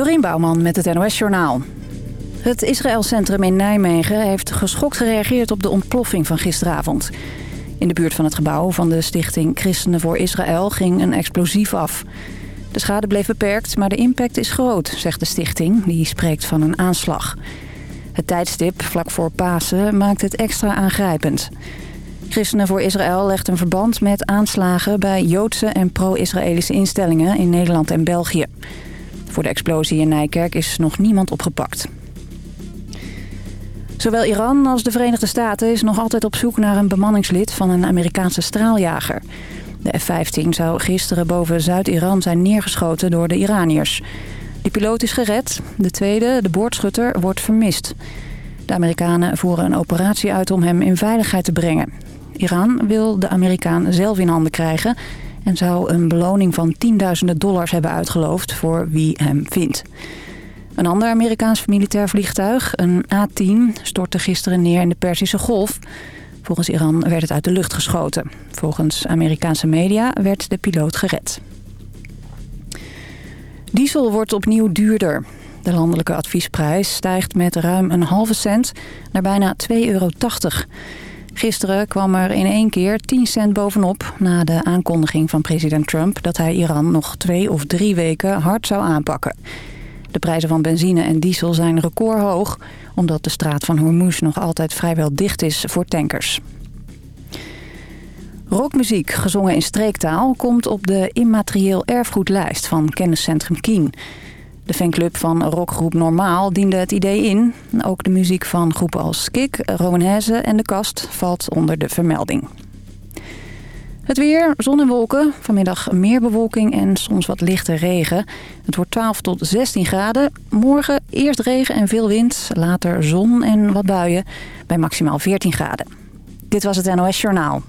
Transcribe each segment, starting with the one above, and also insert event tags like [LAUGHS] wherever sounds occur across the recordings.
Dorien Bouwman met het NOS Journaal. Het Israël Centrum in Nijmegen heeft geschokt gereageerd op de ontploffing van gisteravond. In de buurt van het gebouw van de stichting Christenen voor Israël ging een explosief af. De schade bleef beperkt, maar de impact is groot, zegt de stichting. Die spreekt van een aanslag. Het tijdstip, vlak voor Pasen, maakt het extra aangrijpend. Christenen voor Israël legt een verband met aanslagen... bij Joodse en pro-Israëlische instellingen in Nederland en België. Voor de explosie in Nijkerk is nog niemand opgepakt. Zowel Iran als de Verenigde Staten is nog altijd op zoek naar een bemanningslid van een Amerikaanse straaljager. De F-15 zou gisteren boven Zuid-Iran zijn neergeschoten door de Iraniërs. De piloot is gered. De tweede, de boordschutter, wordt vermist. De Amerikanen voeren een operatie uit om hem in veiligheid te brengen. Iran wil de Amerikaan zelf in handen krijgen... en zou een beloning van tienduizenden dollars hebben uitgeloofd voor wie hem vindt. Een ander Amerikaans militair vliegtuig, een A-10, stortte gisteren neer in de Perzische Golf. Volgens Iran werd het uit de lucht geschoten. Volgens Amerikaanse media werd de piloot gered. Diesel wordt opnieuw duurder. De landelijke adviesprijs stijgt met ruim een halve cent naar bijna 2,80 euro. Gisteren kwam er in één keer 10 cent bovenop... na de aankondiging van president Trump... dat hij Iran nog twee of drie weken hard zou aanpakken. De prijzen van benzine en diesel zijn recordhoog... omdat de straat van Hormuz nog altijd vrijwel dicht is voor tankers. Rockmuziek, gezongen in streektaal, komt op de immaterieel erfgoedlijst van kenniscentrum Kien. De fanclub van rockgroep Normaal diende het idee in. Ook de muziek van groepen als Kik, Rowanese en De Kast valt onder de vermelding. Het weer, zon en wolken. Vanmiddag meer bewolking en soms wat lichte regen. Het wordt 12 tot 16 graden. Morgen eerst regen en veel wind. Later zon en wat buien bij maximaal 14 graden. Dit was het NOS Journaal.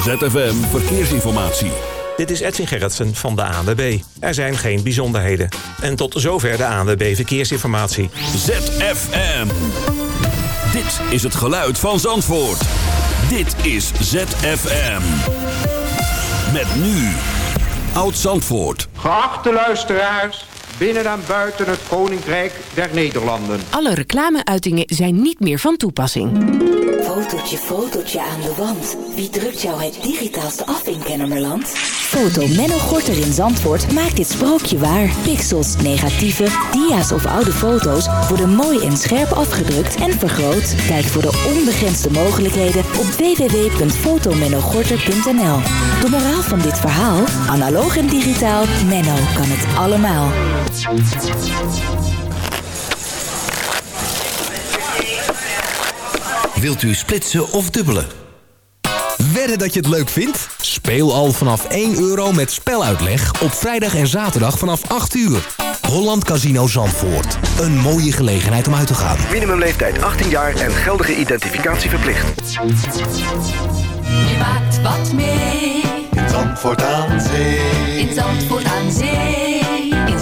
ZFM Verkeersinformatie. Dit is Edwin Gerritsen van de ANWB. Er zijn geen bijzonderheden. En tot zover de ANWB Verkeersinformatie. ZFM. Dit is het geluid van Zandvoort. Dit is ZFM. Met nu. Oud Zandvoort. Geachte luisteraars, binnen en buiten het Koninkrijk der Nederlanden. Alle reclameuitingen zijn niet meer van toepassing. Fotootje, fotootje aan de wand. Wie drukt jou het digitaalste af in Kennemerland? Foto Menno Gorter in Zandvoort maakt dit sprookje waar. Pixels, negatieven, dia's of oude foto's worden mooi en scherp afgedrukt en vergroot. Kijk voor de onbegrensde mogelijkheden op www.fotomennogorter.nl De moraal van dit verhaal? Analoog en digitaal, Menno kan het allemaal. Wilt u splitsen of dubbelen? Wedden dat je het leuk vindt? Speel al vanaf 1 euro met speluitleg op vrijdag en zaterdag vanaf 8 uur. Holland Casino Zandvoort. Een mooie gelegenheid om uit te gaan. Minimumleeftijd 18 jaar en geldige identificatie verplicht. Je maakt wat mee. In Zandvoort aan Zee. In Zandvoort aan Zee.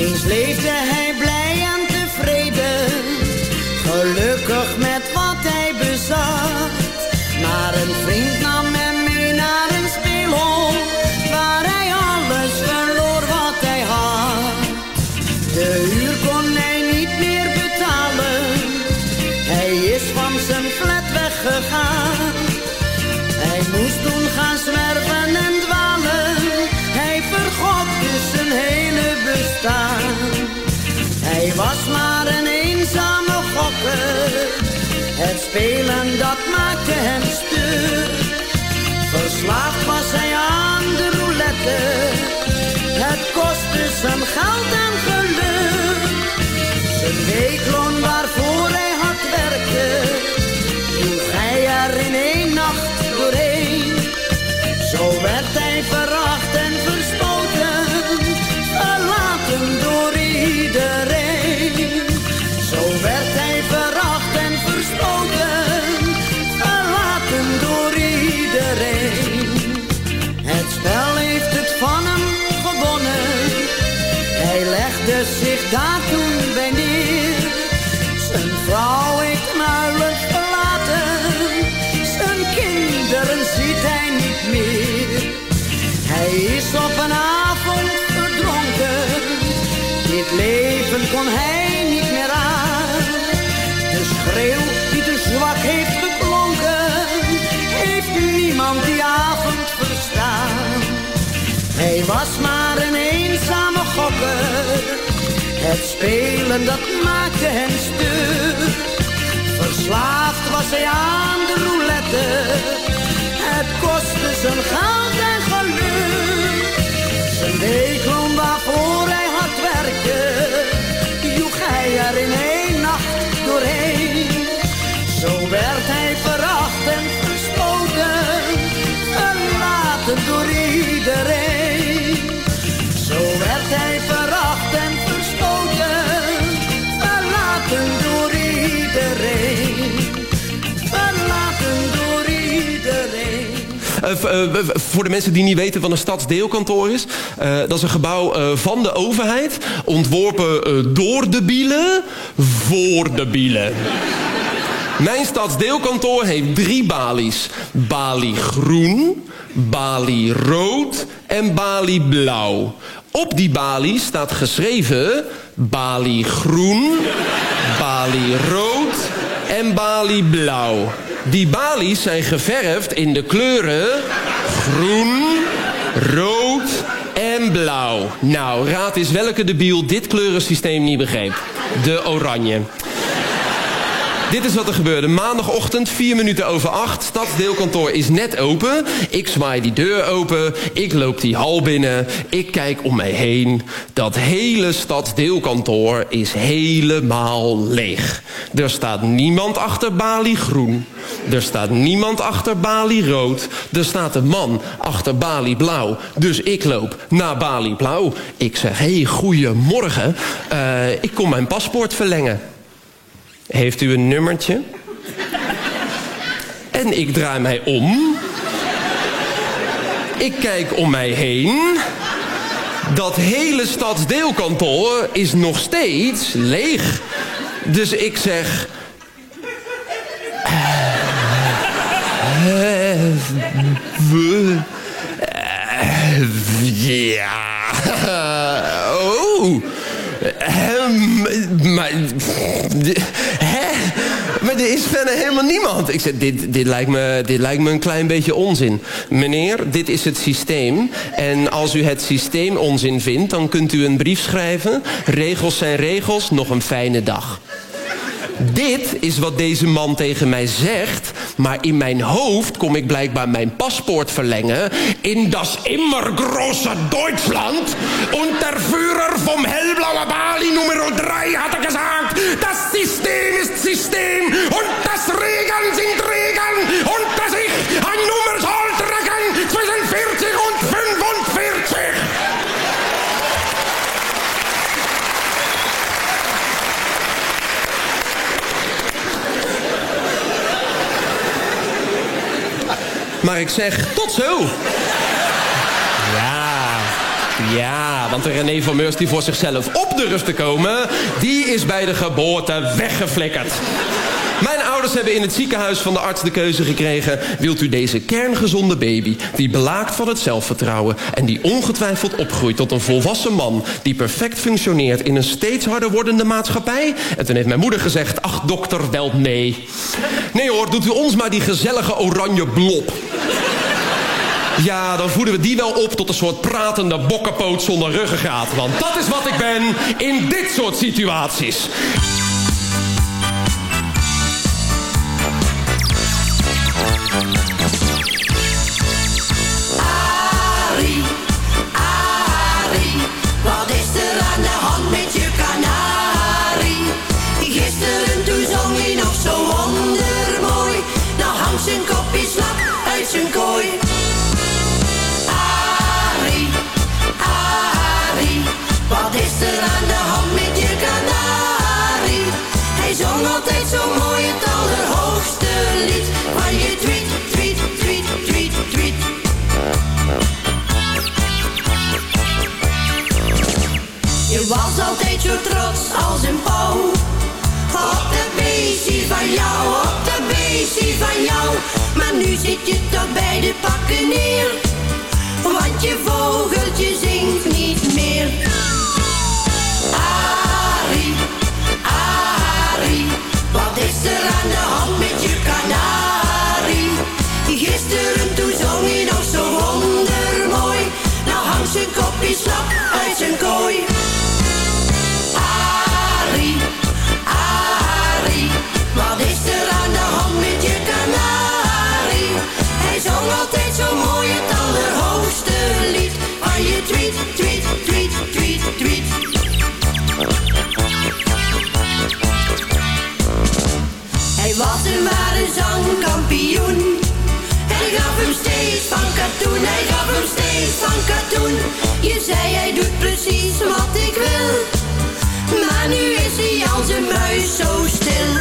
Eens leefde hij blij en tevreden, gelukkig met wat hij bezat. Maar een vriend van goud spelen dat maakte hem stuk. Verslaafd was hij aan de roulette, het kostte zijn geld en geluk. Zijn weekloon waarvoor hij hard werkte, joeg hij er voor de mensen die niet weten wat een stadsdeelkantoor is. eh, dat is een gebouw eh, van de overheid. Ontworpen eh, door de bielen. Voor de bielen. Mijn stadsdeelkantoor heeft drie balies. Balie groen, balie rood en balie blauw. Op die balie staat geschreven... balie groen, balie rood en balie blauw. Die balies zijn geverfd in de kleuren groen, rood en blauw. Nou, raad eens welke debiel dit kleurensysteem niet begreep. De oranje. Dit is wat er gebeurde. Maandagochtend, vier minuten over acht. Stadsdeelkantoor is net open. Ik zwaai die deur open. Ik loop die hal binnen. Ik kijk om mij heen. Dat hele stadsdeelkantoor is helemaal leeg. Er staat niemand achter balie groen. Er staat niemand achter balie rood. Er staat een man achter balie blauw. Dus ik loop naar balie blauw. Ik zeg, hé, hey, goeiemorgen. Eh, ik kom mijn paspoort verlengen. Heeft u een nummertje? En ik draai mij om. Ik kijk om mij heen. Dat hele stadsdeelkantoor is nog steeds leeg. Dus ik zeg... ja... Oh... Maar... Er is verder helemaal niemand. Ik zeg, dit, dit, lijkt me, dit lijkt me een klein beetje onzin. Meneer, dit is het systeem. En als u het systeem onzin vindt, dan kunt u een brief schrijven. Regels zijn regels, nog een fijne dag. Dit is wat deze man tegen mij zegt, maar in mijn hoofd kom ik blijkbaar mijn paspoort verlengen in das immer große Deutschland. Und der Führer vom hellblaue Bali Nummer 3 hat er gesagt, das System ist System und das Regeln sind Regeln dass ich ein Nummer Maar ik zeg, tot zo. Ja, ja, want de René van Meurs die voor zichzelf op de rust te komen... die is bij de geboorte weggeflikkerd. Mijn ouders hebben in het ziekenhuis van de arts de keuze gekregen... wilt u deze kerngezonde baby, die belaakt van het zelfvertrouwen... en die ongetwijfeld opgroeit tot een volwassen man... die perfect functioneert in een steeds harder wordende maatschappij? En toen heeft mijn moeder gezegd, ach dokter, wel nee. Nee hoor, doet u ons maar die gezellige oranje blob. Ja, dan voeden we die wel op tot een soort pratende bokkenpoot zonder ruggengraat. Want dat is wat ik ben in dit soort situaties. Zo mooi het allerhoogste lied van je tweet, tweet, tweet, tweet, tweet. Je was altijd zo trots als een pauw. Op de beestie van jou, op de beestie van jou. Maar nu zit je toch bij de pakken neer. Want je vogeltje zingt niet meer. Aan de hand met je kanarie? Gisteren katoen, hij gaf hem steeds van katoen. Je zei hij doet precies wat ik wil. Maar nu is hij als een muis zo stil.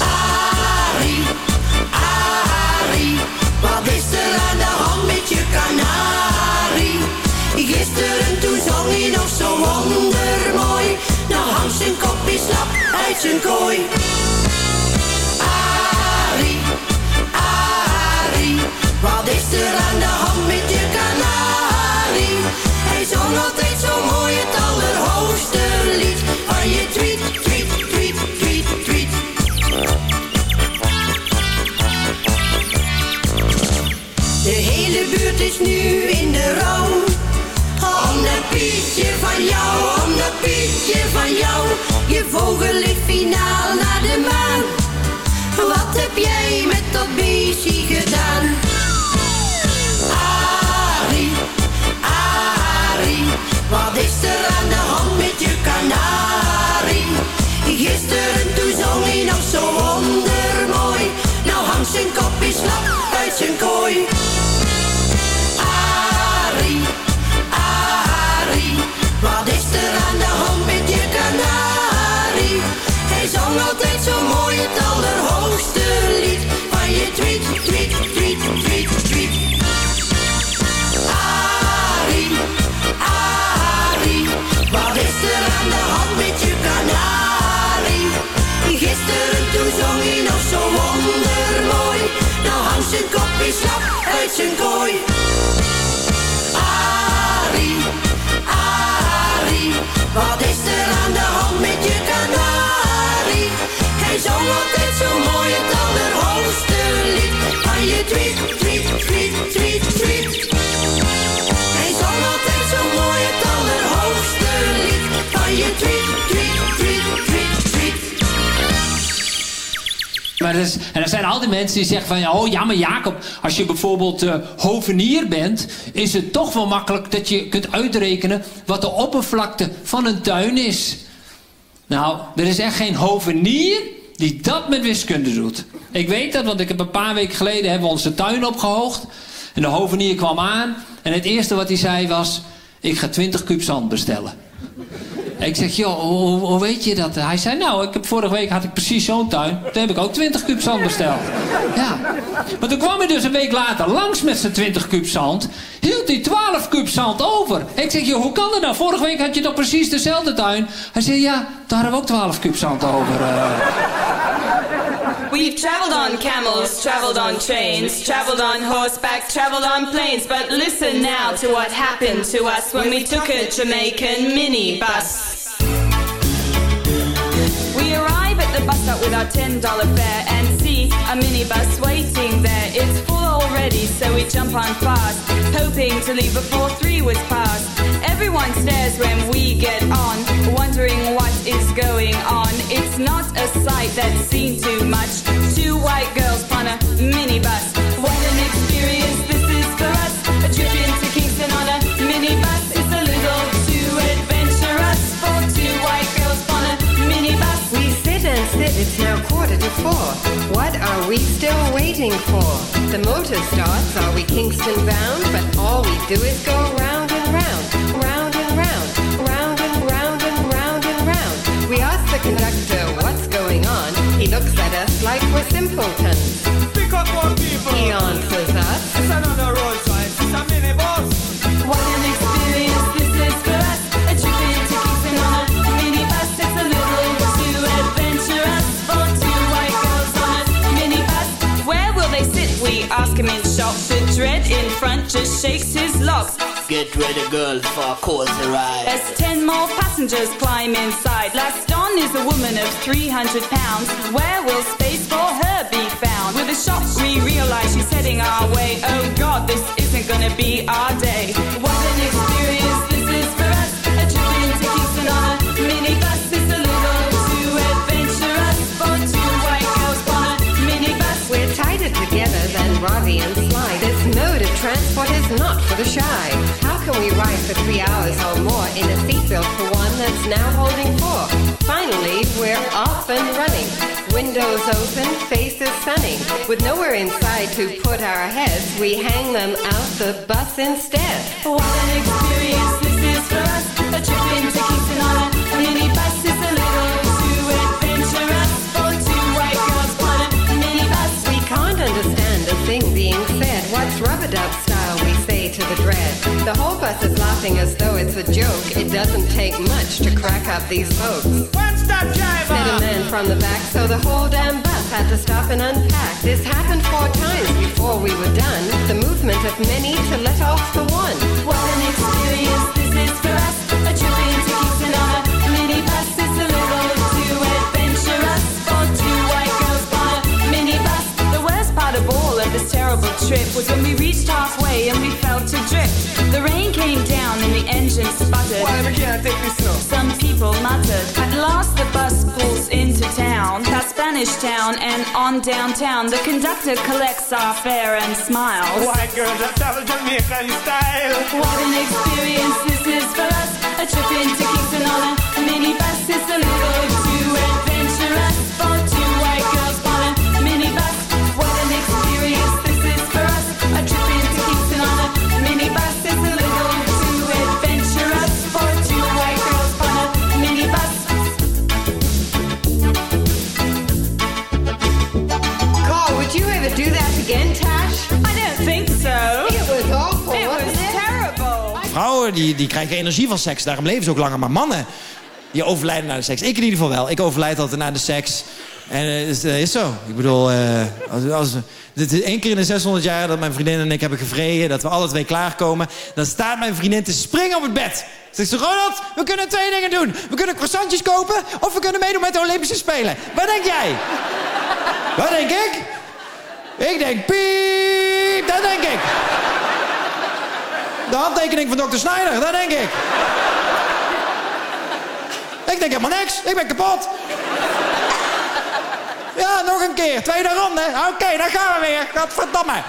Arie, Arie, wat is er aan de hand met je kanarie? Gisteren toen zong hij nog zo wondermooi. Nou hangt zijn kopje slap uit zijn kooi. Nu in de rouw. Om dat pietje van jou, om dat pietje van jou. Je vogel ligt finaal naar de maan. Wat heb jij met dat beestje gedaan? Arie, Arie, wat is er aan de hand met je kanarie? Gisteren toen zong hij nog zo. Zo mooi het allerhoogste lied van je tweet, tweet, tweet, tweet, tweet. Arie, Arie, wat is er aan de hand met je kanarie? Gisteren toen zong hij nog zo wondermooi. Nou hangt zijn kopje slap uit zijn kooi. Arie, Arie, wat is er en er zijn altijd mensen die zeggen van... ja, oh ja, maar Jacob, als je bijvoorbeeld eh, hovenier bent... is het toch wel makkelijk dat je kunt uitrekenen... wat de oppervlakte van een tuin is. Nou, er is echt geen hovenier die dat met wiskunde doet. Ik weet dat, want ik heb een paar weken geleden... hebben we onze tuin opgehoogd. En de hovenier kwam aan. En het eerste wat hij zei was... ik ga 20 kuub zand bestellen. Ik zeg, joh, hoe, weet je dat? Hij zei, nou, ik heb, vorige week had ik precies zo'n tuin. Toen heb ik ook 20 kuub zand besteld. Ja. Maar toen kwam hij dus een week later langs met zijn 20 kuub zand. Hield hij 12 kuub zand over. Ik zeg, joh, hoe kan dat nou? Vorige week had je toch precies dezelfde tuin? Hij zei, ja, daar hebben we ook 12 kuub zand over. eh. We've traveled on camels, traveled on trains, traveled on horseback, traveled on planes. But listen now to what happened to us when we took a Jamaican minibus. We arrive at the bus stop with our $10 fare and see a minibus waiting there. It's full already, so we jump on fast, hoping to leave before three was past. Everyone stares when we get on, wondering what is going on. It's not a sight that's seen too much. Two white girls on a minibus. What an experience this is for us. A trip into Kingston on a minibus is a little too adventurous for two white girls on a minibus. We sit and sit, it's now quarter to four. What are we still waiting for? The motor starts, are we Kingston bound? But all we do is go like we're simpletons. Pick up more people. He answers us. It's another Rolls in front just shakes his locks. Get ready, girls, for a cozy ride. As ten more passengers climb inside. Last on is a woman of 300 pounds. Where will space for her be found? With a shock, we realize she's heading our way. Oh God, this isn't gonna be our day. What an experience this is for us. A trip into Kingston on a minibus. It's a little too adventurous for two white girls on a minibus. We're tighter together than Robbie and transport is not for the shy. How can we ride for three hours or more in a seatbelt for one that's now holding four? Finally, we're off and running. Windows open, faces sunny. With nowhere inside to put our heads, we hang them out the bus instead. What an experience this is for us. A trip into Kingston on a minibus is a little thing being said. What's rub-a-dub style we say to the dread? The whole bus is laughing as though it's a joke. It doesn't take much to crack up these folks. One stop driver. Said a man from the back, so the whole damn bus had to stop and unpack. This happened four times before we were done. The movement of many to let off the one. What an experience this is for us. Trip was when we reached halfway and we felt adrift. The rain came down and the engine sputtered. Why we can't take this slow? Some people muttered. At last the bus pulls into town, past Spanish Town and on downtown. The conductor collects our fare and smiles. White girls that travel Jamaican style. What an experience this is for us. A trip into Kingston on a minibus is a little do that again, Tash? I don't think so. It was awful, It was terrible. Vrouwen die, die krijgen energie van seks, daarom leven ze ook langer. Maar mannen, die overlijden na de seks. Ik in ieder geval wel. Ik overlijd altijd na de seks. En het is, is zo. Ik bedoel, eh, als, als, dit is één keer in de 600 jaar dat mijn vriendin en ik hebben gevreden... dat we alle twee klaarkomen. Dan staat mijn vriendin te springen op het bed. Zegt ze, Ronald, we kunnen twee dingen doen. We kunnen croissantjes kopen of we kunnen meedoen met de Olympische Spelen. Wat denk jij? Wat denk ik? Ik denk piep, dat denk ik. De handtekening van dokter Snyder, dat denk ik. Ik denk helemaal niks. Ik ben kapot. Ja, nog een keer. Tweede ronde. Oké, dan gaan we weer. Godverdamme.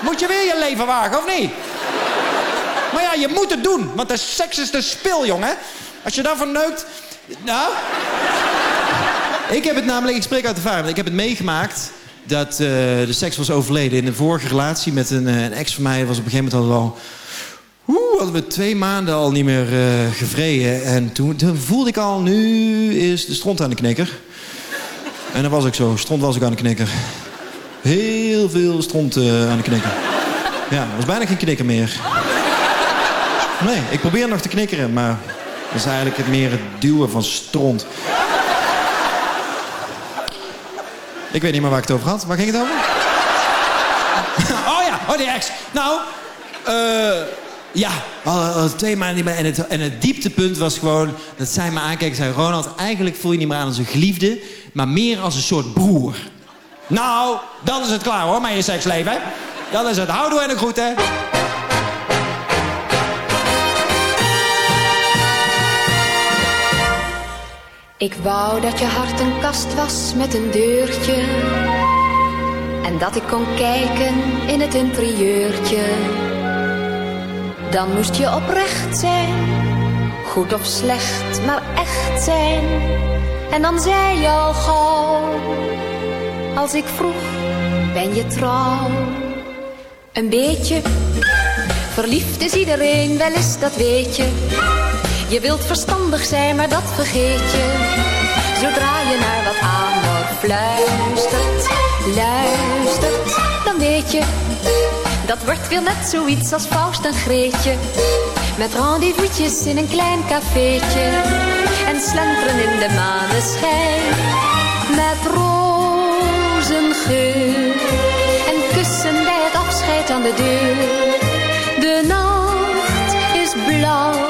Moet je weer je leven wagen, of niet? Maar ja, je moet het doen. Want de seks is de spil, jongen. Als je daarvan neukt... Nou... Ik heb het namelijk... Ik spreek uit de ervaring. Ik heb het meegemaakt dat eh, de seks was overleden. In een vorige relatie met een, eh, een ex van mij... was op een gegeven moment al... Oeh, hadden we twee maanden al niet meer eh, gevreden. En toen, voelde ik al, nu is de stront aan de knikker. En dat was ik zo. Stront was ik aan de knikker. Heel veel stront aan de knikker. Ja, was bijna geen knikker meer. Nee, ik probeer nog te knikkeren, maar dat is eigenlijk het meer het duwen van stront. Ik weet niet meer waar ik het over had. Waar ging het over? [LAUGHS] oh ja, oh die ex. Nou, eh... ja, hadden al twee maanden. En het, en het dieptepunt was gewoon dat zij me aankijkt en zei... Ronald, eigenlijk voel je niet meer aan als een geliefde... maar meer als een soort broer. Nou, dan is het klaar hoor, met je seksleven. Dan is het houdoe en een groeten. Ik wou dat je hart een kast was met een deurtje. En dat ik kon kijken in het interieurtje. Dan moest je oprecht zijn, goed of slecht, maar echt zijn. En dan zei je al gauw, als ik vroeg, ben je trouw? Een beetje, verliefd is iedereen, wel eens dat weet je. Je wilt verstandig zijn, maar dat vergeet je. Zodra je naar wat amor fluistert, luistert, dan weet je. Dat wordt weer net zoiets als Faust en Greetje. Met rendezvous'tjes in een klein cafeetje. En slenteren in de maneschijn. Met rozengeur. En kussen bij het afscheid aan de deur. De nacht is blauw.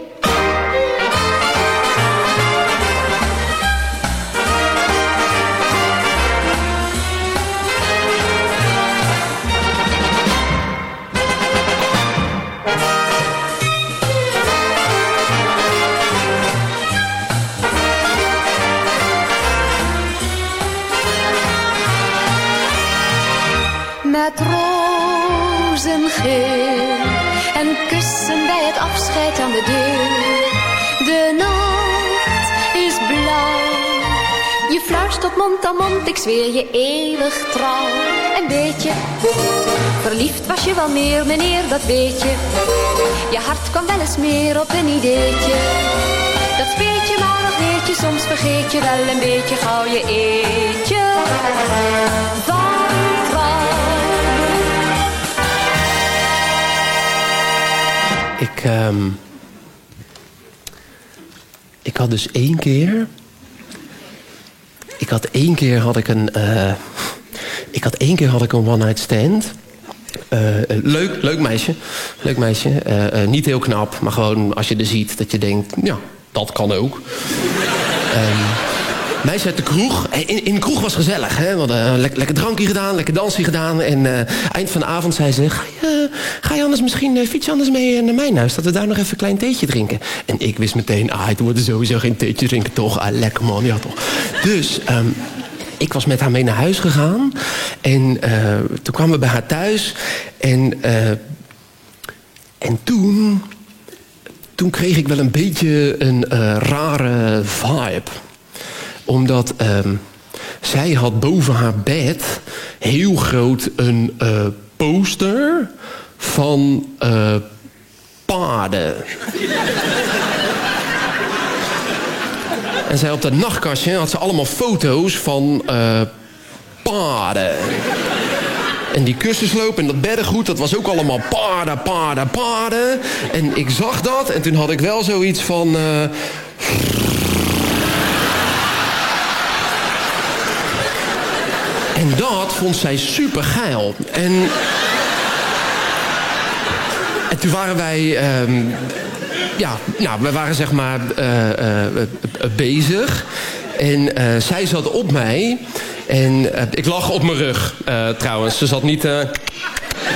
en kussen bij het afscheid aan de deur. De nacht is blauw, je fluistert mond aan mond, ik zweer je eeuwig trouw. En weet je, verliefd was je wel meer, meneer, dat weet je. Je hart kwam wel eens meer op een ideetje. Dat weet je maar nog weet je, soms vergeet je wel een beetje gauw je eetje. Ik, ehm, ik had dus één keer. Ik had één keer had ik een. eh, ik had één keer had ik een one night stand. Eh, leuk, leuk meisje. Leuk meisje. Eh, eh, niet heel knap, maar gewoon als je er ziet dat je denkt, ja, dat kan ook. Ehm, Meisje uit de kroeg. In, in de kroeg was gezellig. Hè? We hadden een lekker, drankje gedaan, lekker dansje gedaan. En eh, eind van de avond zei ze... Ga je, ga je anders misschien, uh, fiets anders mee eh, naar mijn huis? Dat we daar nog even een klein theetje drinken. En ik wist meteen... Ah, het wordt sowieso geen theetje drinken, toch? Ah, lekker man, ja toch. Dus... ehm, ik was met haar mee naar huis gegaan. En eh, toen kwamen we bij haar thuis. En, eh, en toen... Toen kreeg ik wel een beetje een eh, rare vibe omdat ehm, zij had boven haar bed heel groot een eh, poster van eh, paarden. en zij op dat nachtkastje had ze allemaal foto's van eh, paarden. En die kussensloop en dat beddengoed, dat was ook allemaal paarden, paarden, paarden. En ik zag dat en toen had ik wel zoiets van... eh, En dat vond zij super geil. En, en toen waren wij. ehm, ja, nou, we waren zeg maar eh, eh, eh, bezig. En zij zat op mij. En ik lag op mijn rug trouwens. Ze zat niet.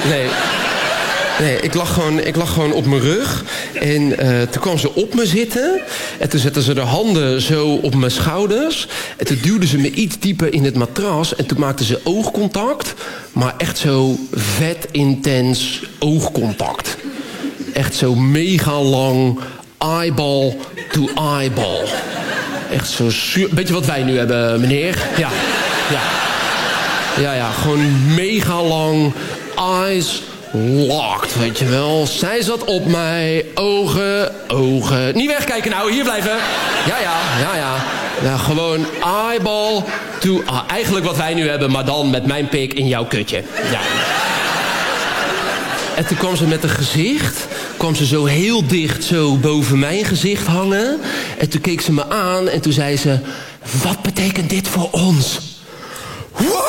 nee. Nee, ik lag, gewoon, ik lag gewoon op mijn rug. En eh, toen kwam ze op me zitten. En toen zette ze de handen zo op mijn schouders. En toen duwde ze me iets dieper in het matras. En toen maakte ze oogcontact. Maar echt zo vet intens oogcontact. Echt zo mega lang eyeball to eyeball. Echt zo Weet je wat wij nu hebben, meneer? Ja, ja. Ja, ja, gewoon mega lang. Eyes locked, weet je wel. Zij zat op mij. Ogen, ogen. Niet wegkijken nou, hier blijven. Ja, ja, ja, ja. gewoon eyeball to... ah, eigenlijk wat wij nu hebben, maar dan met mijn pik in jouw kutje. Ja. En toen kwam ze met een gezicht, kwam ze zo heel dicht zo boven mijn gezicht hangen. En toen keek ze me aan en toen zei ze... Wat betekent dit voor ons? Wow!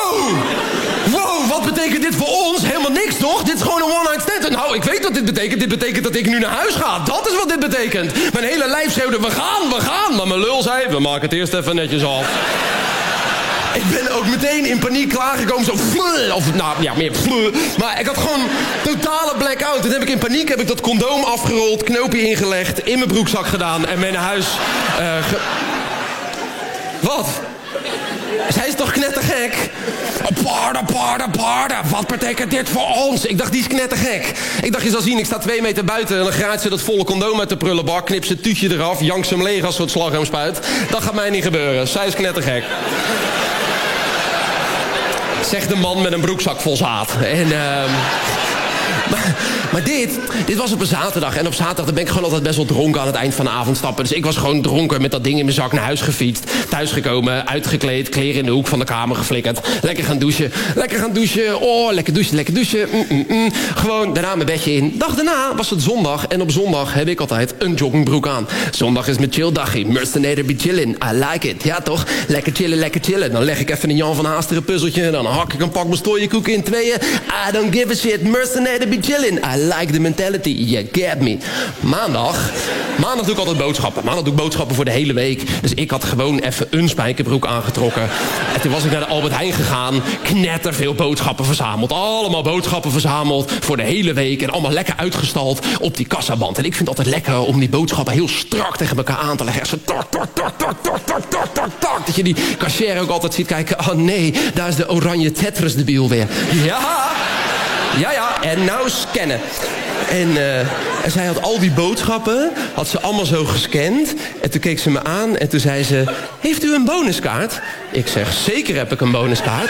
Wat betekent dit voor ons? Helemaal niks, toch? Dit is gewoon een one-night stand. Nou, ik weet wat dit betekent. Dit betekent dat ik nu naar huis ga. Dat is wat dit betekent. Mijn hele lijf schreeuwde, we gaan, we gaan. Maar mijn lul zei, we maken het eerst even netjes af. Ik ben ook meteen in paniek klaargekomen. Zo, fleur, of nou ja, meer fleur. Maar ik had gewoon totale blackout. Toen heb ik in paniek heb ik dat condoom afgerold, knoopje ingelegd, in mijn broekzak gedaan en ben naar huis. ge- Wat? Zij is toch knettergek? Parda, parda, parda. Wat betekent dit voor ons? Ik dacht, die is knettergek. Ik dacht, je zal zien, ik sta twee meter buiten... en dan graait ze dat volle condoom uit de prullenbak... knip ze het tuutje eraf, jank ze hem leeg als ze het slagroom spuit. Dat gaat mij niet gebeuren. Zij is knettergek. Zegt de man met een broekzak vol zaad. En, ehm, maar, dit, dit was op een zaterdag. En op zaterdag ben ik gewoon altijd best wel dronken aan het eind van de avond stappen. Dus ik was gewoon dronken met dat ding in mijn zak naar huis gefietst. Thuisgekomen, uitgekleed, kleren in de hoek van de kamer geflikkerd. Lekker gaan douchen. Lekker gaan douchen. Oh, lekker douchen, lekker douchen. Mm, mm, mm. Gewoon daarna mijn bedje in. Dag daarna was het zondag. En op zondag heb ik altijd een joggingbroek aan. Zondag is mijn chill dagje. Mercenator be chillin'. I like it. Ja toch? Lekker chillen, lekker chillen. Dan leg ik even een Jan van Haasteren puzzeltje. Dan hak ik een pak mijn koeken in tweeën. I don't give a shit. Mercenator be chillin'. I like the mentality. You get me. Maandag. Maandag doe ik altijd boodschappen. Maandag doe ik boodschappen voor de hele week. Dus ik had gewoon even een spijkerbroek aangetrokken. En toen was ik naar de Albert Heijn gegaan. Knetter veel boodschappen verzameld. Allemaal boodschappen verzameld voor de hele week. En allemaal lekker uitgestald op die kassaband. En ik vind het altijd lekker om die boodschappen heel strak tegen elkaar aan te leggen. Echt zo tok, tok, tok, tok, tok, tok, tok, tok, tok. Dat je die cashier ook altijd ziet kijken. Oh nee, daar is de oranje Tetris debiel weer. Ja, ja, ja. En nou scannen. En, eh, en zij had al die boodschappen, had ze allemaal zo gescand. En toen keek ze me aan en toen zei ze... Heeft u een bonuskaart? Ik zeg, zeker heb ik een bonuskaart.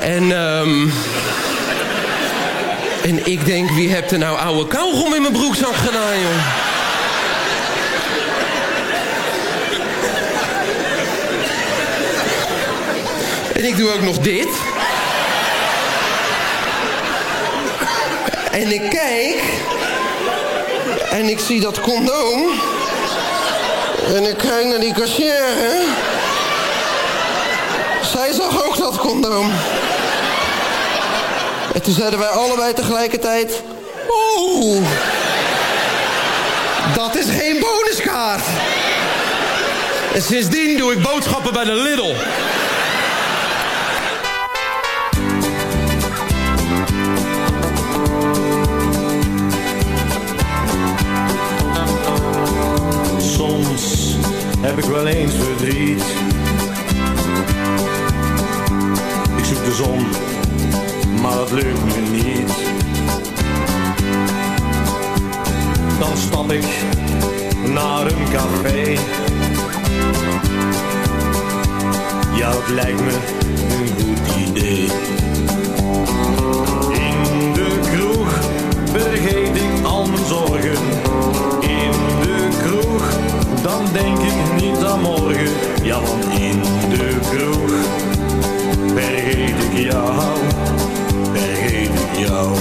En, ehm en ik denk, wie hebt er nou oude kauwgom in mijn broekzak gedaan, joh? En ik doe ook nog dit. En ik kijk. En ik zie dat condoom. En ik kijk naar die kassière. Zij zag ook dat condoom. En toen zeiden wij allebei tegelijkertijd... Oeh, dat is geen bonuskaart. En sindsdien doe ik boodschappen bij de Lidl. Heb ik wel eens verdriet. Ik zoek de zon, maar dat lukt me niet. Dan stap ik naar een café. Ja, het lijkt me een goed idee. Denk ik niet aan morgen. Ja, want in de kroeg vergeet ik jou, vergeet ik jou.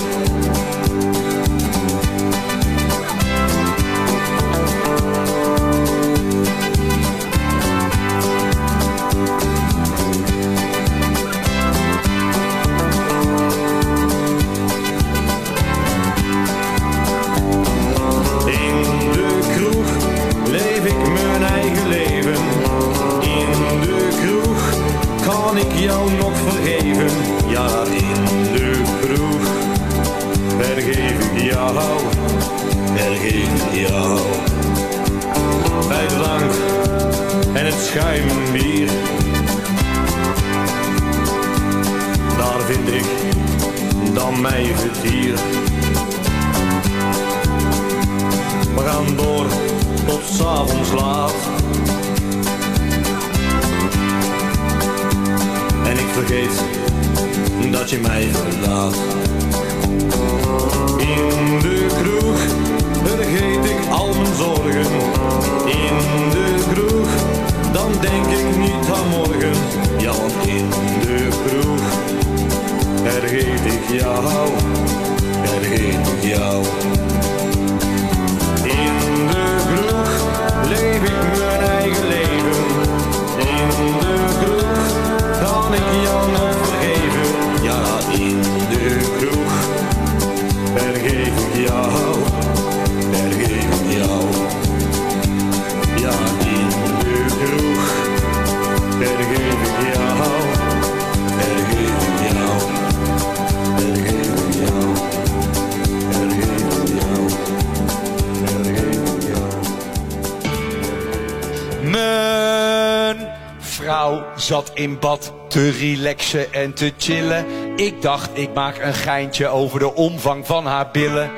Zat in bad te relaxen en te chillen. Ik dacht, ik maak een geintje over de omvang van haar billen.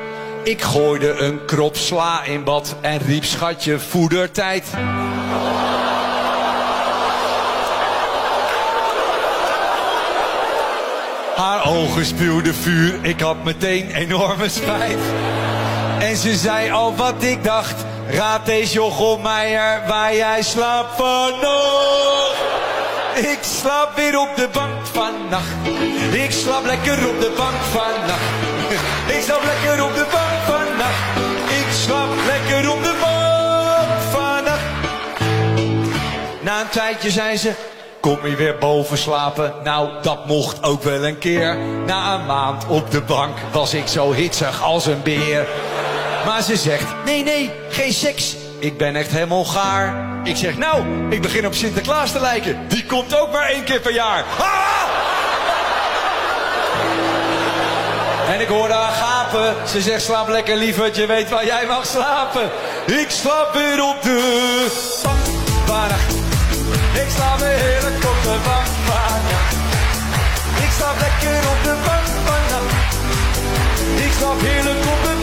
Ik gooide een krop sla in bad en riep schatje voedertijd. Haar ogen spuwden vuur, ik had meteen enorme spijt. En ze zei al wat ik dacht, raad eens Jochem waar jij slaapt vannacht. Ik slaap weer op de bank vannacht. Ik slaap lekker op de bank vannacht. Ik slaap lekker op de bank vannacht. Ik slaap lekker op de bank vannacht. Na een tijdje zei ze, kom je weer boven slapen? Nou, dat mocht ook wel een keer. Na een maand op de bank was ik zo hitsig als een beer. Maar ze zegt, nee, nee, geen seks. Ik ben echt helemaal gaar. Ik zeg, nou, ik begin op Sinterklaas te lijken. Die komt ook maar één keer per jaar. Ah! En ik hoorde haar gapen. Ze zegt, slaap lekker lieverd, je weet waar jij mag slapen. Ik slaap weer op de bank. Ik slaap weer heerlijk op de bank. Ik slaap lekker op de bank. Ik slaap heerlijk op de.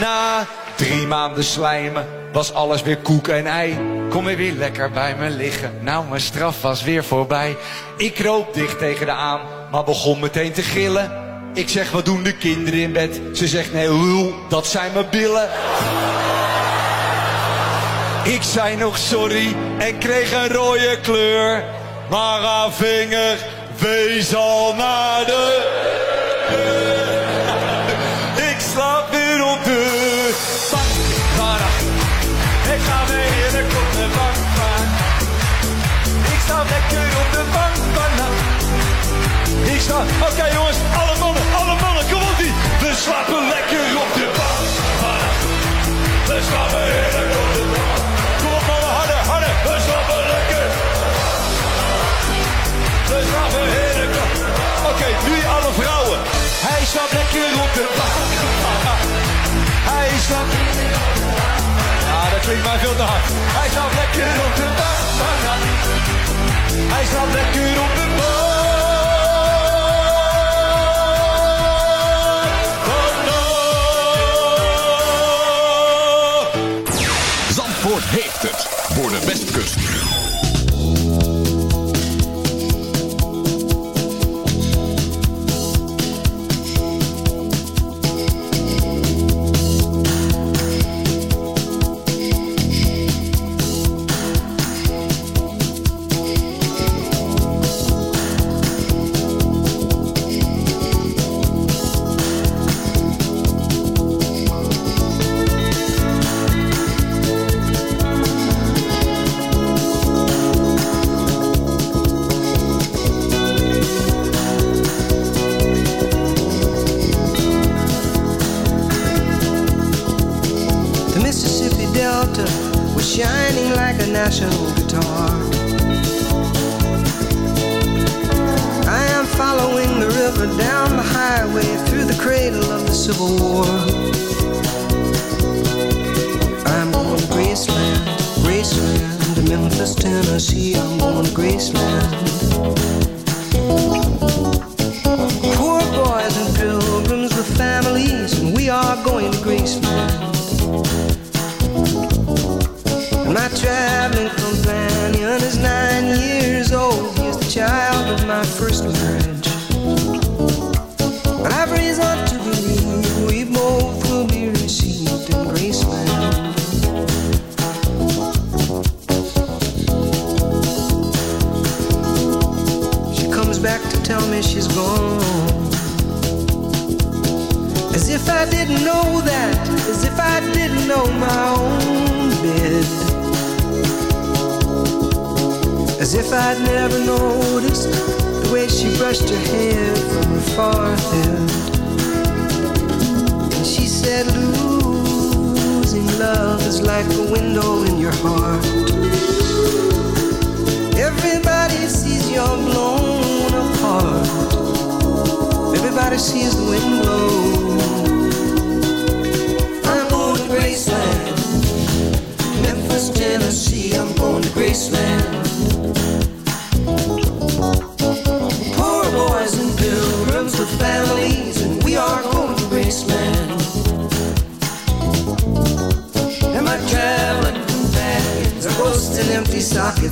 Na drie maanden slijmen was alles weer koek en ei. Kom je weer lekker bij me liggen. Nou, mijn straf was weer voorbij. Ik kroop dicht tegen de aan, maar begon meteen te gillen. Ik zeg, wat doen de kinderen in bed? Ze zegt, nee lul, dat zijn mijn billen. Ik zei nog sorry en kreeg een rode kleur. Maar haar vinger wees al naar de sta lekker op de bank. Ik sta, oké jongens, alle mannen, alle mannen, kom op die. We slapen lekker op de bank. We slapen heerlijk op de bank. Kom op mannen, harder, harder. We slapen lekker. We slapen heerlijk. Oké, nu alle vrouwen. Hij slaapt lekker op de bank. Hij slaapt... Ah, dat klinkt mij veel te hard. Hij slaapt lekker op de bank. Hij slaapt lekker op de bank. Zandvoort heeft het voor de Westkust.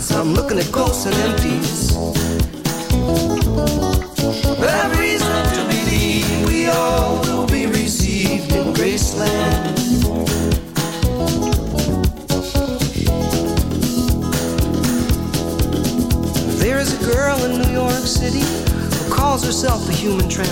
Sockets. I'm looking at ghosts and empties. Have reason to believe we all will be received in Graceland. There is a girl in New York City who calls herself a human trampoline.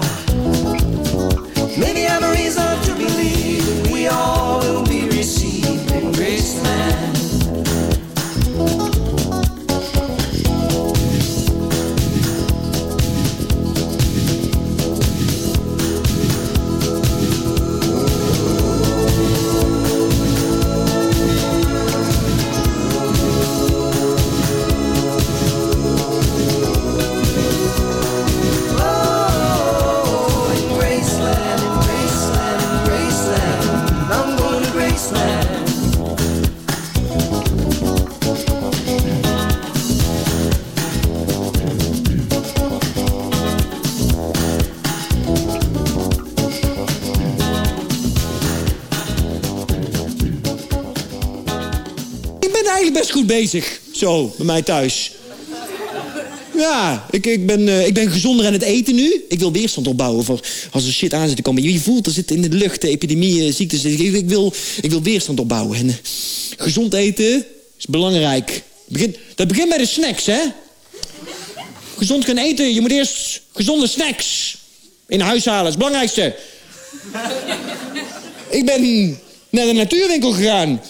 bezig. Zo, bij mij thuis. Ja, ik, ik, ben, eh, ik ben gezonder aan het eten nu. Ik wil weerstand opbouwen voor als er shit aan zit te komen. Je voelt, er zit in de lucht, de epidemie, ziektes. Ik, ik, wil, ik wil weerstand opbouwen. En eh, gezond eten is belangrijk. Begin, dat begint bij de snacks, hè? Gezond gaan eten. Je moet eerst gezonde snacks in huis halen. Dat is het belangrijkste. ik ben naar de natuurwinkel gegaan.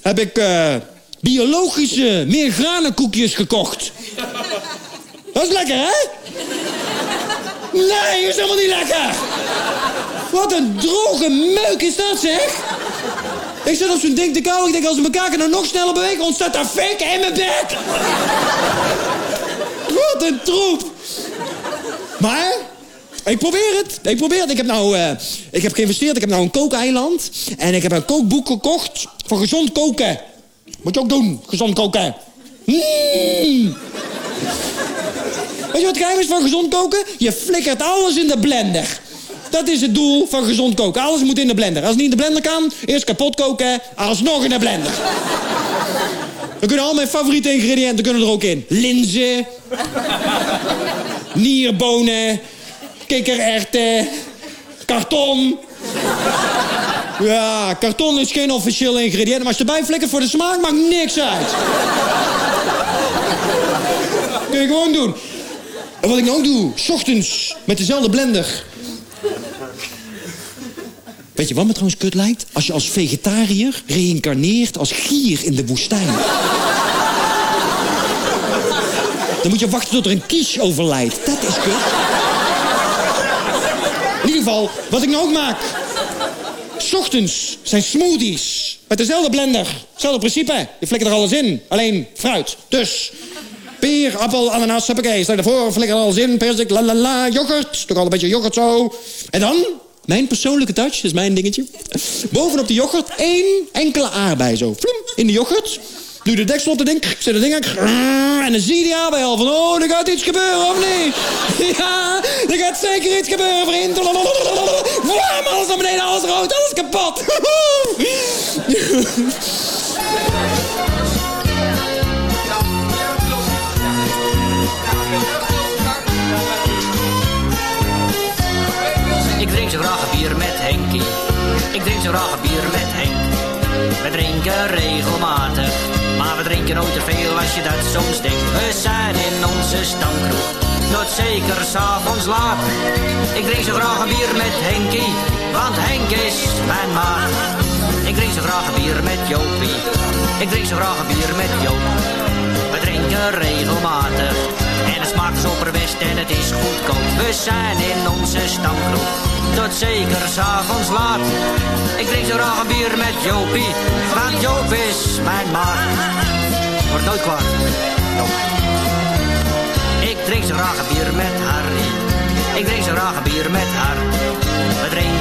Heb ik eh, biologische meergranenkoekjes gekocht. Dat is lekker, hè? Nee, is helemaal niet lekker. Wat een droge meuk is dat, zeg. Ik zit op zo'n ding te kauwen. Ik denk, als we elkaar kunnen nog sneller bewegen... ontstaat daar fik in mijn bek. Wat een troep. Maar, ik probeer het. Ik probeer het. Ik heb nou... eh, ik heb geïnvesteerd. Ik heb nou een kookeiland. En ik heb een kookboek gekocht voor gezond koken. Moet je ook doen. Gezond koken. Mm. Weet je wat geheim is van gezond koken? Je flikkert alles in de blender. Dat is het doel van gezond koken. Alles moet in de blender. Als het niet in de blender kan, eerst kapot koken, alsnog in de blender. Dan kunnen al mijn favoriete ingrediënten kunnen er ook in. Linzen, nierbonen, kikkererwten, karton. Ja, karton is geen officieel ingrediënt, maar als je erbij flikkert voor de smaak, maakt niks uit. Kun je gewoon doen. En wat ik nou ook doe, 's ochtends met dezelfde blender. Weet je wat me trouwens kut lijkt? Als je als vegetariër reïncarneert als gier in de woestijn. Dan moet je wachten tot er een kies overlijdt. Dat is kut. In ieder geval, wat ik nou ook maak. 's ochtends zijn smoothies. Met dezelfde blender. Hetzelfde principe. Je flikkert er alles in. Alleen fruit. Dus peer, appel, ananas, huppakee. Stel je ervoor, flikker er alles in. Persik, la la la, yoghurt. Toch al een beetje yoghurt zo. En dan, mijn persoonlijke touch, is mijn dingetje. Bovenop de yoghurt één enkele aardbei zo. Vloem, in de yoghurt. Doe de deksel op de ding, zet het ding aan. En dan zie je die al van, oh, er gaat iets gebeuren, of niet? [LAUGHS] Ja, er gaat zeker iets gebeuren, vriend. [LAUGHS] Wam, alles naar beneden, alles rood, alles kapot. [LAUGHS] Ik drink zo graag bier met Henkie. Ik drink zo graag bier met Henk. We drinken regelmatig, Maar we drinken nooit te veel als je dat soms denkt. We zijn in onze stamkroeg, tot zeker s'avonds laat. Ik drink zo graag een bier met Henkie, want Henk is mijn maat. Ik drink zo graag een bier met Jopie, ik drink zo graag een bier met Joop. We drinken regelmatig, en het smaakt als opperbest en het is goedkoop. We zijn in onze stamkroeg, tot zeker s'avonds laat. Ik drink zo graag een bier met Jopie, want Joop is mijn maat. Wordt nooit kwaad. Ik drink zo graag een bier met Harry. Ik drink zo graag een bier met haar.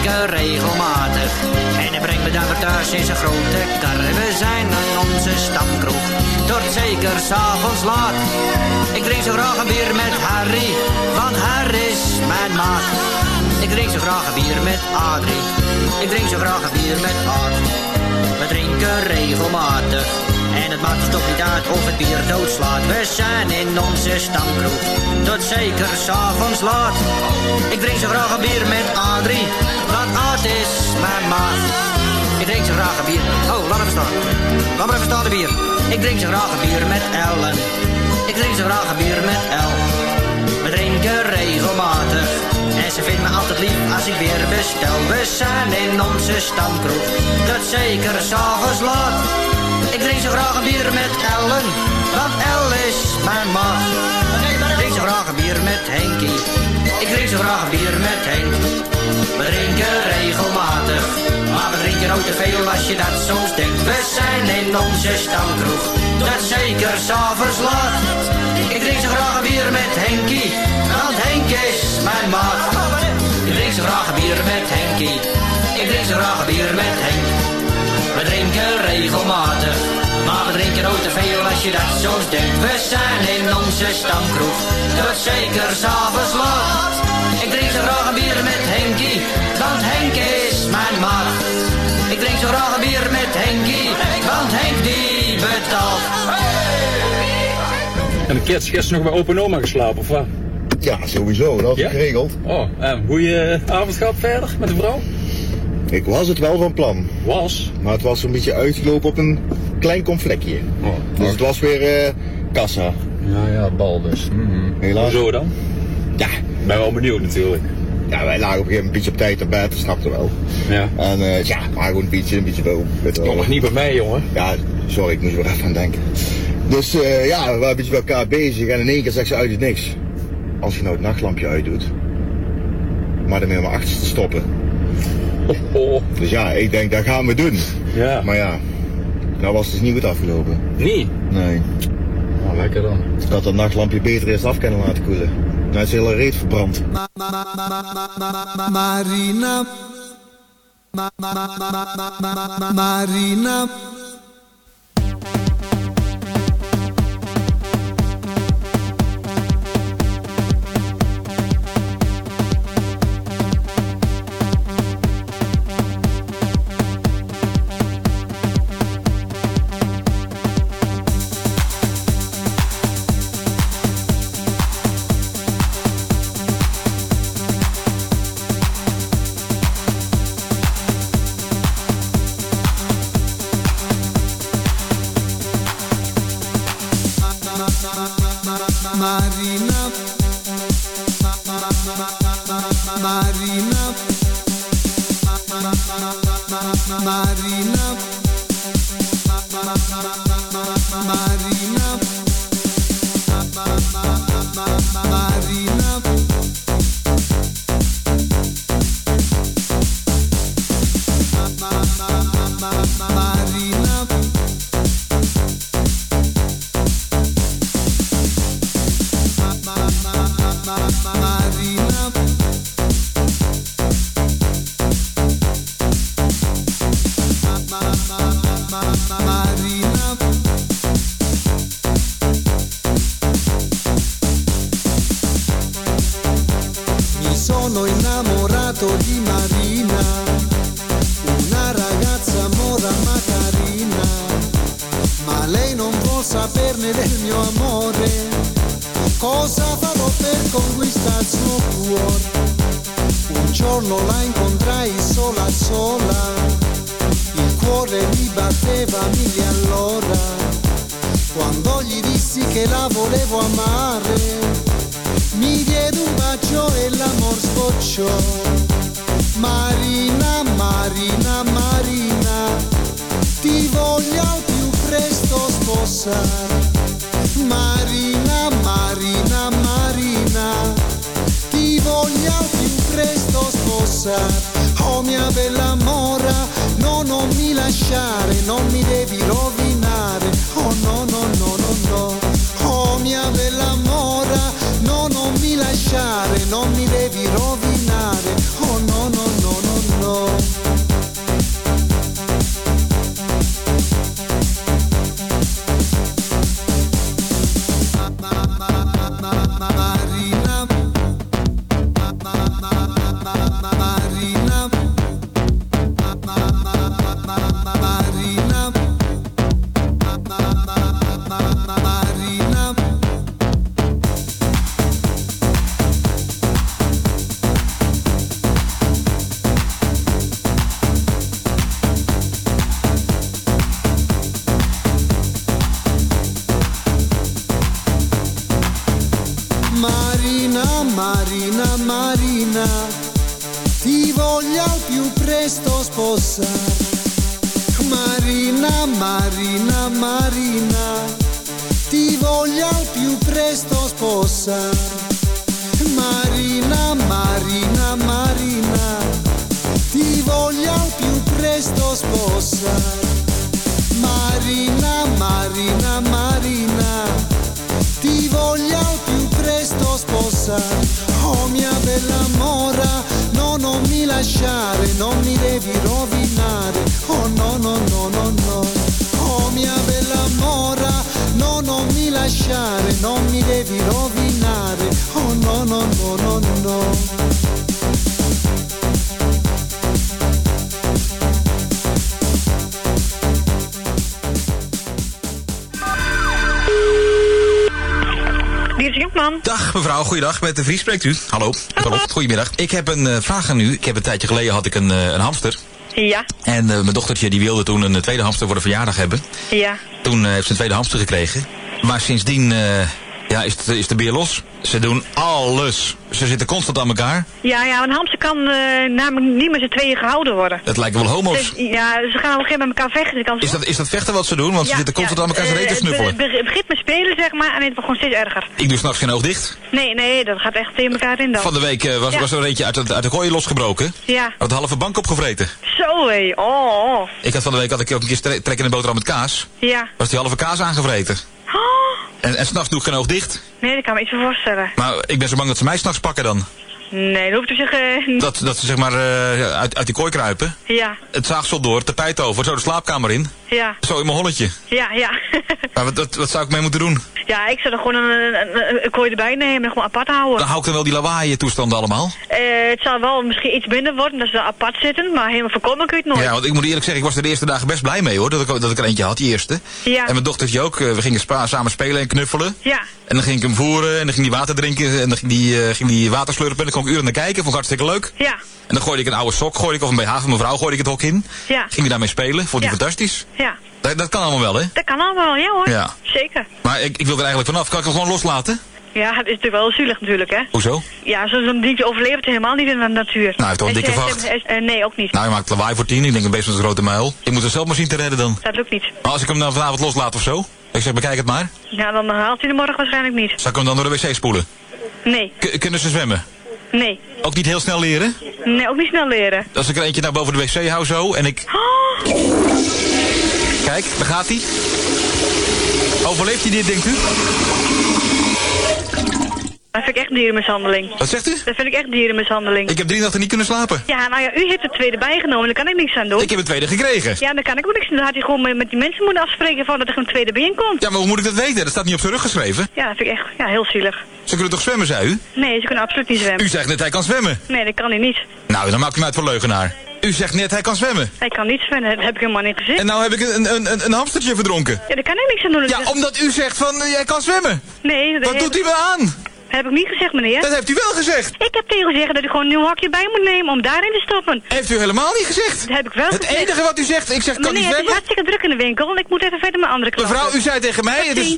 Drinken regelmatig. En hij brengt me weer thuis in zijn grote kar. We zijn aan onze stamkroeg. Tot zeker s'avonds laat. Ik drink zo graag een bier met Harry. Want Harry is mijn maat. Ik drink zo graag een bier met Adrie. Ik drink zo graag een bier met Art. We drinken regelmatig. En het maakt toch niet uit of het bier doodslaat. We zijn in onze stamkroeg, tot zeker s'avonds laat. Ik drink zo graag een bier met Adrie, want Art is mijn maat. Ik drink zo graag een bier. Oh, laat even staan. Laat maar even de bier. Ik drink zo graag een bier met Ellen. Ik drink zo graag een bier met El. We drinken regelmatig. En ze vindt me altijd lief als ik weer bestel. We zijn in onze stamkroeg, tot zeker s'avonds laat. Ik drink zo graag een bier met Ellen, want El is mijn maat. Ik drink zo graag een bier met Henkie. Ik drink zo graag een bier met Henk. We drinken regelmatig, maar we drinken ook te veel als je dat soms denkt. We zijn in onze stamkroeg, dat zeker s'avonds laat. Ik drink zo graag een bier met Henkie, want Henk is mijn maat. Ik drink zo graag een bier met Henkie. Ik drink zo graag een bier met Henk. We drinken regelmatig, maar we drinken nooit te veel als je dat soms denkt. We zijn in onze stamkroeg, tot zeker s'avonds laat. Ik drink zo graag een bier met Henkie, want Henk is mijn maat. Ik drink zo graag een bier met Henkie, want Henk die betaalt. En de kids gisteren nog bij open oma geslapen, of wat? Ja, sowieso. Dat is Ja? geregeld. Oh, en hoe je avond gaat verder met de vrouw? Ik was het wel van plan. Was? Maar het was een beetje uitgelopen op een klein conflictje. dus het was weer eh, kassa. Ja, ja, bal dus. Helaas. Hoezo dan? Ja. Ben wel benieuwd natuurlijk. Ja, wij lagen op een gegeven moment een beetje op tijd naar bed, dat snapte wel. Ja. En eh, ja, maar gewoon een beetje, een beetje wel. Weet je wel. Jongen, niet bij mij, jongen. Ja, sorry, ik moest er wel even aan denken. Dus eh, ja, we waren een beetje bij elkaar bezig en in één keer zegt ze uit het niks. Als je nou het nachtlampje uitdoet, maar dan weer maar achter te stoppen. [LAUGHS] Dus ja, ik denk, dat gaan we doen. Ja. Maar ja, nou was het dus niet goed afgelopen. Nee? Nee. Nou, lekker dan. Ik had dat nachtlampje beter eerst af kunnen laten koelen. Nou is de hele reet verbrand. Marina. Marina. Sbocciò. Marina, Marina, Marina, ti voglio al più presto sposare. Marina, Marina, Marina, ti voglio al più presto sposare. Oh mia bella mora, no non mi lasciare, non mi devi rovinare. Sposare. Marina, Marina, Marina, ti voglio al più presto sposare. Marina, Marina, Marina, ti voglio al più presto sposare. Marina, Marina, Marina, ti voglio al più presto sposare. Oh mia bella mora, non mi lasciare, non mi devi rovinare. Oh no no no no no. Oh mia bella mora, no non mi lasciare, non mi devi rovinare. Oh no no no no no. Dag mevrouw, goeiedag. Met de Vries spreekt u. Hallo. Hallo. Goedemiddag. Ik heb een eh, vraag aan u. Ik heb een tijdje geleden had ik een, eh, een hamster. Ja, En eh, mijn dochtertje die wilde toen een tweede hamster voor de verjaardag hebben. ja. Toen heeft ze een tweede hamster gekregen. Maar sindsdien ja, is, de, is de beer los. Ze doen alles. Ze zitten constant aan elkaar. Ja, ja, een hamster kan eh, namelijk niet met z'n tweeën gehouden worden. Het lijken wel homo's. Dus, ja, ze gaan op een gegeven moment met elkaar vechten. Dus kan Is dat, is dat vechten wat ze doen? Want ze zitten constant ja. aan elkaar te Eh, snuffelen. Het be- be- begint met spelen, zeg maar, en het wordt gewoon steeds erger. Ik doe s'nachts geen oog dicht. Nee, nee, dat gaat echt tegen elkaar in dan. Van de week eh, was, Ja. was er eentje uit, uit de kooi losgebroken. Ja. Had de halve bank opgevreten. Zo, hé. Oh. Ik had van de week had ik ook een keer stre- trek in een boterham met kaas. Ja. Was die halve kaas aangevreten. Oh, En, en s'nachts doe ik geen oog dicht. nee, dat kan me iets voor voorstellen. Maar ik ben zo bang dat ze mij s'nachts pakken dan. Nee, dat hoeft op zich... eh, Dat, dat ze zeg maar eh, uit, uit die kooi kruipen. Ja, Het zaagsel door, tapijt over, zo de slaapkamer in. Ja, Zo in mijn holletje. ja, ja. [LAUGHS] Maar wat, wat, wat zou ik mee moeten doen? ja, ik zou er gewoon een, een, kooi erbij nemen en gewoon apart houden. Dan hou ik dan wel die lawaai toestanden allemaal. Eh, het zal wel misschien iets minder worden, dat ze apart zitten, maar helemaal voorkomen kun je het nooit. Ja, want ik moet eerlijk zeggen, ik was er de eerste dagen best blij mee hoor. Dat ik, dat ik er eentje had, die eerste. Ja. En mijn dochtertje ook. eh, We gingen samen spelen en knuffelen. Ja. En dan ging ik hem voeren en dan ging hij water drinken en dan ging die, eh, ging die water slurpen. En dan kon ik uren naar kijken, vond ik hartstikke leuk. Ja, En dan gooide ik een oude sok, gooide ik of een BH van mijn vrouw, gooide ik het hok in. ja, Ging hij daarmee spelen, vond hij Ja. fantastisch. ja. Dat, dat kan allemaal wel hè. Dat kan allemaal, ja hoor. Ja. Zeker. Maar ik, ik wil er eigenlijk vanaf. Kan ik hem gewoon loslaten? Ja, het is natuurlijk wel zielig natuurlijk, hè. Hoezo? Ja, zo- zo'n diertje overleeft helemaal niet in de natuur. Nou, hij heeft toch een Hij dikke vacht. hij nee, ook niet. Nou, je maakt lawaai voor tien. Ik denk een beest met een grote muil. Ik moet er zelf maar zien te redden dan. Dat lukt niet. Maar als ik hem dan vanavond loslaat of zo. Ik zeg, bekijk het maar. Ja, dan haalt hij de morgen waarschijnlijk niet. Zal ik hem dan door de wc spoelen? Nee, K- kunnen ze zwemmen? nee. Ook niet heel snel leren? Nee, ook niet snel leren. Als ik er eentje naar boven de wc hou zo en ik... Kijk, daar gaat hij. Overleeft hij dit, denkt u? Dat vind ik echt dierenmishandeling. Wat zegt u? Dat vind ik echt dierenmishandeling. Ik heb drie nachten niet kunnen slapen. Ja, nou ja, u heeft er tweede bijgenomen, daar kan ik niks aan doen. Ik heb een tweede gekregen. Ja, daar kan ik ook niks aan doen. Dan had hij gewoon met, met die mensen moeten afspreken van dat er een tweede binnenkomt. Ja, maar hoe moet ik dat weten? Dat staat niet op zijn rug geschreven. Ja, dat vind ik echt ja, heel zielig. Ze kunnen toch zwemmen, zei u? Nee, ze kunnen absoluut niet zwemmen. U zegt net hij kan zwemmen. Nee, dat kan hij niet. Nou, dan maakt u mij uit voor leugenaar. U zegt net hij kan zwemmen. Hij kan niet zwemmen, dat heb ik helemaal niet gezien. En nou heb ik een, een, een, een hamstertje verdronken. Ja, daar kan ik niks aan doen. Ja, omdat u zegt van, eh, jij kan zwemmen. Nee, dat Wat doet hij me aan? Heb ik niet gezegd, meneer. Dat heeft u wel gezegd. Ik heb tegen u gezegd dat u gewoon een nieuw hakje bij moet nemen om daarin te stoppen. Heeft u helemaal niet gezegd? Dat heb ik wel Het gezegd. enige wat u zegt, ik zeg, kan meneer, niet het is zwemmen. hartstikke druk in de winkel en ik moet even verder met andere klanten. Mevrouw, u zei tegen mij, het is...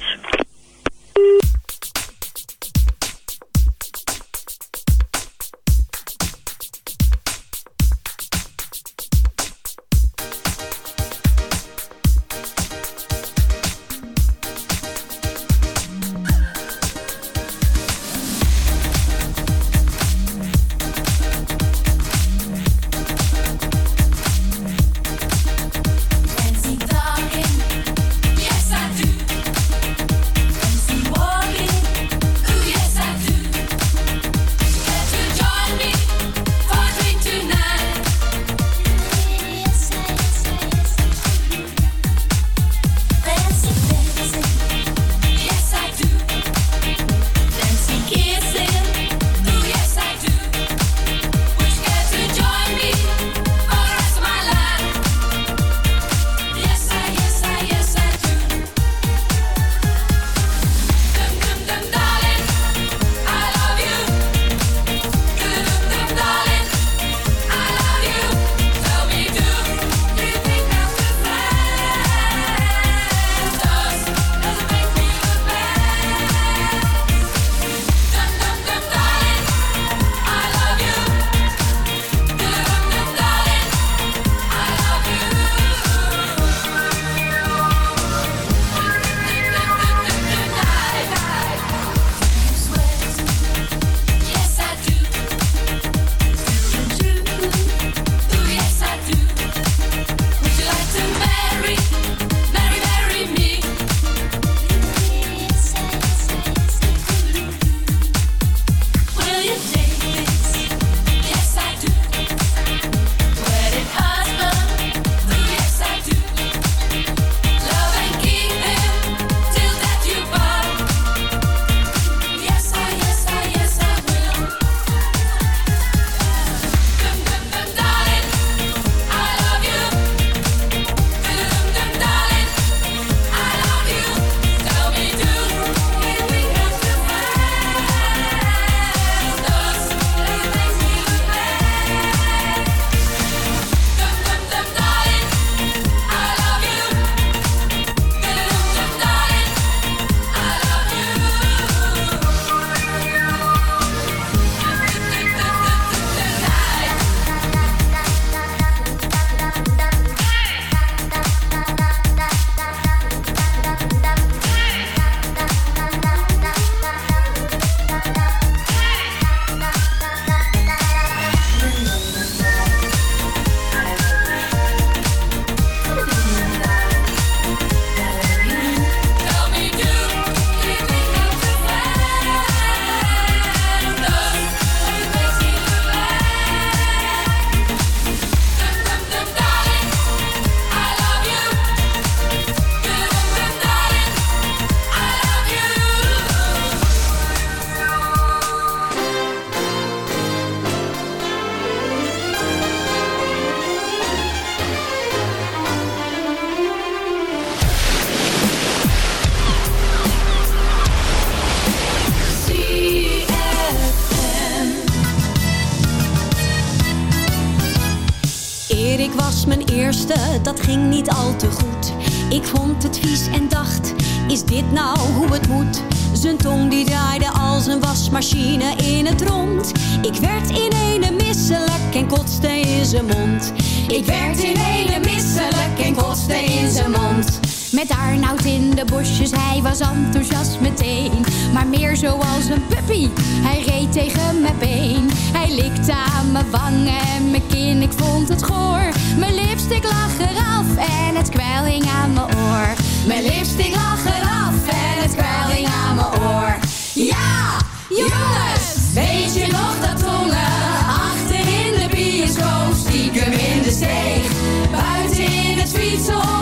Erik was mijn eerste, dat ging niet al te goed. Ik vond het vies en dacht, is dit nou hoe het moet? Zijn tong die draaide als een wasmachine in het rond. Ik werd in ene misselijk en kotste in zijn mond. Ik werd in ene misselijk en kotste in zijn mond. Met Arnoud in de bosjes, hij was enthousiast meteen. Maar meer zoals een puppy, hij reed tegen mijn been. Hij likte aan mijn wangen en mijn kin, ik vond het goor. Mijn lipstick lag eraf en het kwelling aan mijn oor. Mijn lipstick lag eraf en het kwelling aan mijn oor. Ja, jongens, weet je nog dat tongen? Achter in de bioscoop, stiekem in de steeg. Buiten in het fietshok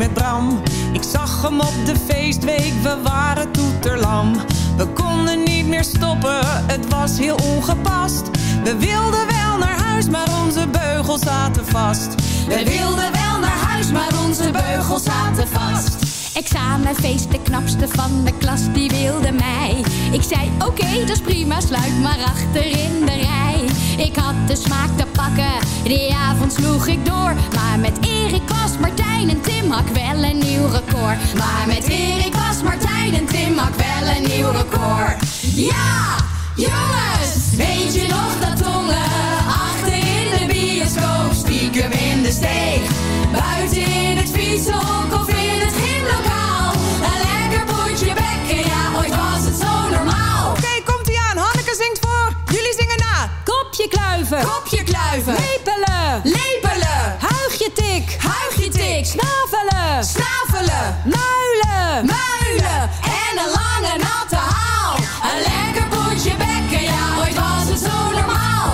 met Bram. Ik zag hem op de feestweek, we waren toeterlam. We konden niet meer stoppen, het was heel ongepast. We wilden wel naar huis maar onze beugels zaten vast. We wilden wel naar huis, maar onze beugels zaten vast. Examenfeest, de knapste van de klas, die wilde mij. Ik zei, oké, dat is prima, sluit maar achter in de rij. Ik had de smaak te pakken, die avond sloeg ik door. Maar met Erik was Martijn en Tim had wel een nieuw record. Maar met Erik was Martijn en Tim had wel een nieuw record. Ja, jongens, weet je nog dat tongen? Achter in de bioscoop, stiekem in de steeg. Buiten in het fietsenhok of Kopje kluiven. Kopje kluiven. Lepelen. Lepelen. Huigje tik. Huigje tik. Snavelen. Snavelen. Muilen. Muilen. En een lange natte haal. Een lekker potje bekken, ja, ooit was het zo normaal.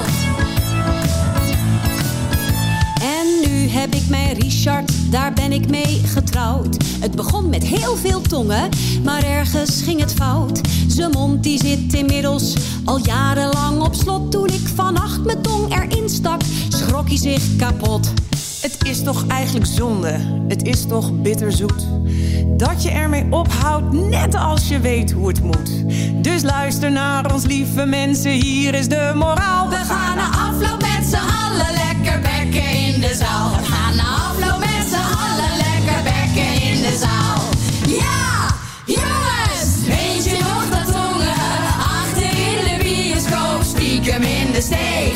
En nu heb ik mijn Richard, daar ben ik mee getrouwd. Het begon met heel veel tongen, maar ergens ging het fout. Zijn mond die zit inmiddels al jarenlang op slot. Toen ik vannacht mijn tong erin stak, schrok hij zich kapot. Het is toch eigenlijk zonde. Het is toch bitterzoet. Dat je ermee ophoudt, net als je weet hoe het moet. Dus luister naar ons lieve mensen, hier is de moraal. We gaan na afloop met z'n allen lekker bekken in de zaal. We gaan na afloop met z'n allen lekker bekken in de zaal. Ja, jongens, weet je nog dat tongen? Achter in de bioscoop, stiekem in de steeg.